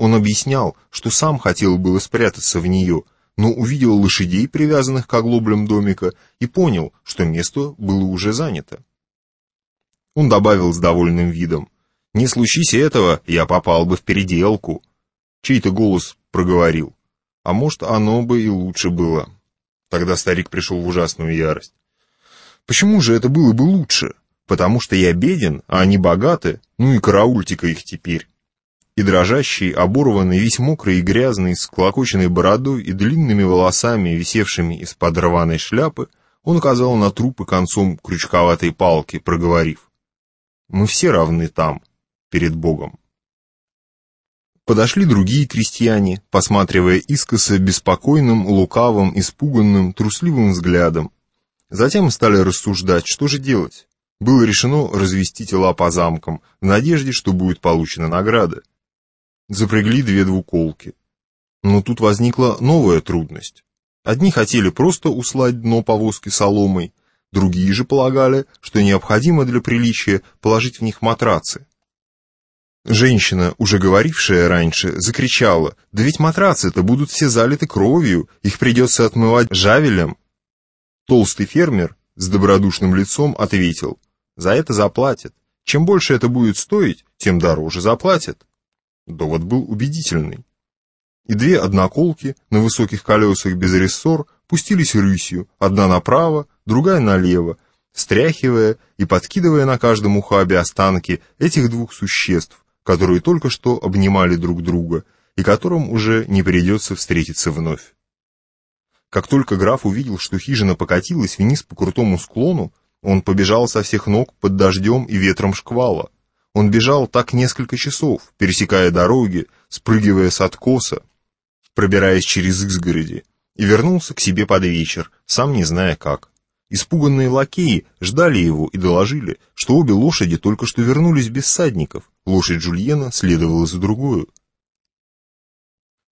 Он объяснял, что сам хотел было спрятаться в нее, но увидел лошадей, привязанных к оглоблям домика, и понял, что место было уже занято. Он добавил с довольным видом, «Не случись этого, я попал бы в переделку». Чей-то голос проговорил, «А может, оно бы и лучше было». Тогда старик пришел в ужасную ярость. «Почему же это было бы лучше? Потому что я беден, а они богаты, ну и караультика их теперь». И дрожащий, оборванный, весь мокрый и грязный, с клокоченной бородой и длинными волосами, висевшими из-под рваной шляпы, он указал на трупы концом крючковатой палки, проговорив. «Мы все равны там, перед Богом». Подошли другие крестьяне, посматривая искоса беспокойным, лукавым, испуганным, трусливым взглядом. Затем стали рассуждать, что же делать. Было решено развести тела по замкам, в надежде, что будет получена награда. Запрягли две двуколки. Но тут возникла новая трудность. Одни хотели просто услать дно повозки соломой, другие же полагали, что необходимо для приличия положить в них матрацы. Женщина, уже говорившая раньше, закричала, «Да ведь матрацы-то будут все залиты кровью, их придется отмывать жавелем». Толстый фермер с добродушным лицом ответил, «За это заплатят. Чем больше это будет стоить, тем дороже заплатят». Довод был убедительный. И две одноколки на высоких колесах без рессор пустились рысью, одна направо, другая налево, стряхивая и подкидывая на каждом ухабе останки этих двух существ, которые только что обнимали друг друга и которым уже не придется встретиться вновь. Как только граф увидел, что хижина покатилась вниз по крутому склону, он побежал со всех ног под дождем и ветром шквала. Он бежал так несколько часов, пересекая дороги, спрыгивая с откоса, пробираясь через изгороди, и вернулся к себе под вечер, сам не зная как. Испуганные лакеи ждали его и доложили, что обе лошади только что вернулись без садников, лошадь Жульена следовала за другую.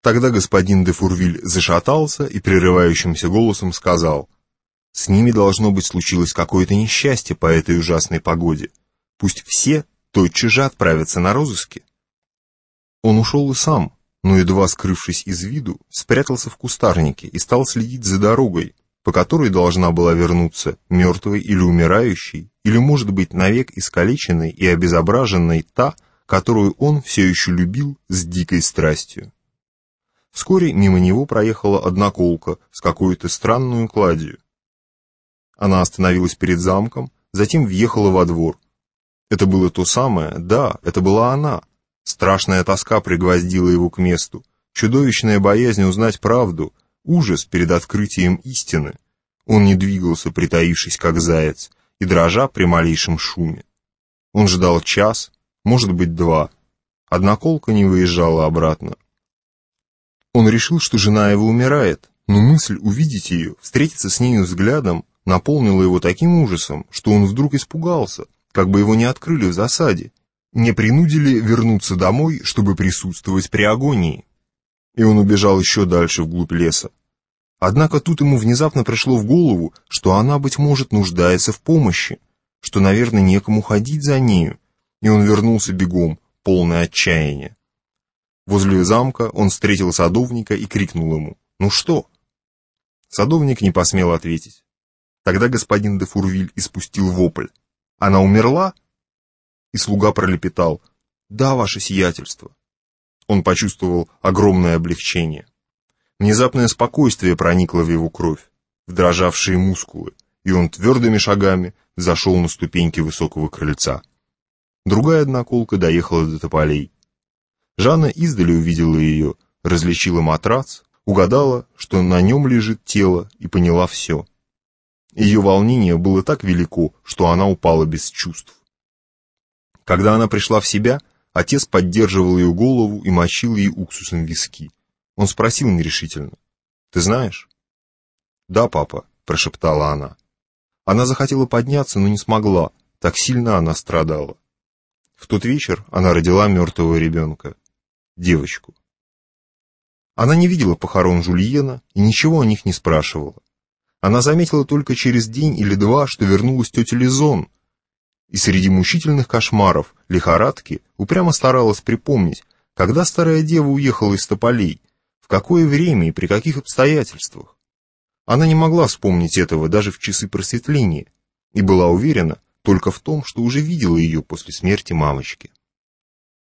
Тогда господин де Фурвиль зашатался и прерывающимся голосом сказал, «С ними, должно быть, случилось какое-то несчастье по этой ужасной погоде. Пусть все тотчас же отправятся на розыски». Он ушел и сам, но, едва скрывшись из виду, спрятался в кустарнике и стал следить за дорогой, по которой должна была вернуться мертвой или умирающей, или, может быть, навек искалеченной и обезображенной та, которую он все еще любил с дикой страстью. Вскоре мимо него проехала одна колка с какой-то странную кладью. Она остановилась перед замком, затем въехала во двор. Это было то самое, да, это была она. Страшная тоска пригвоздила его к месту, чудовищная боязнь узнать правду — ужас перед открытием истины. Он не двигался, притаившись как заяц, и дрожа при малейшем шуме. Он ждал час, может быть два. Одна колка не выезжала обратно. Он решил, что жена его умирает, но мысль увидеть ее, встретиться с нею взглядом, наполнила его таким ужасом, что он вдруг испугался, как бы его не открыли в засаде, не принудили вернуться домой, чтобы присутствовать при агонии и он убежал еще дальше вглубь леса. Однако тут ему внезапно пришло в голову, что она, быть может, нуждается в помощи, что, наверное, некому ходить за нею, и он вернулся бегом, полное отчаяния. Возле замка он встретил садовника и крикнул ему «Ну что?». Садовник не посмел ответить. Тогда господин де Фурвиль испустил вопль. «Она умерла?» И слуга пролепетал «Да, ваше сиятельство». Он почувствовал огромное облегчение. Внезапное спокойствие проникло в его кровь, в дрожавшие мускулы, и он твердыми шагами зашел на ступеньки высокого крыльца. Другая одноколка доехала до тополей. Жанна издали увидела ее, различила матрац, угадала, что на нем лежит тело, и поняла все. Ее волнение было так велико, что она упала без чувств. Когда она пришла в себя, Отец поддерживал ее голову и мочил ей уксусом виски. Он спросил нерешительно. «Ты знаешь?» «Да, папа», — прошептала она. Она захотела подняться, но не смогла, так сильно она страдала. В тот вечер она родила мертвого ребенка, девочку. Она не видела похорон Жульена и ничего о них не спрашивала. Она заметила только через день или два, что вернулась тетя Лизон, и среди мучительных кошмаров, лихорадки, упрямо старалась припомнить, Когда старая дева уехала из Тополей, в какое время и при каких обстоятельствах? Она не могла вспомнить этого даже в часы просветления и была уверена только в том, что уже видела ее после смерти мамочки.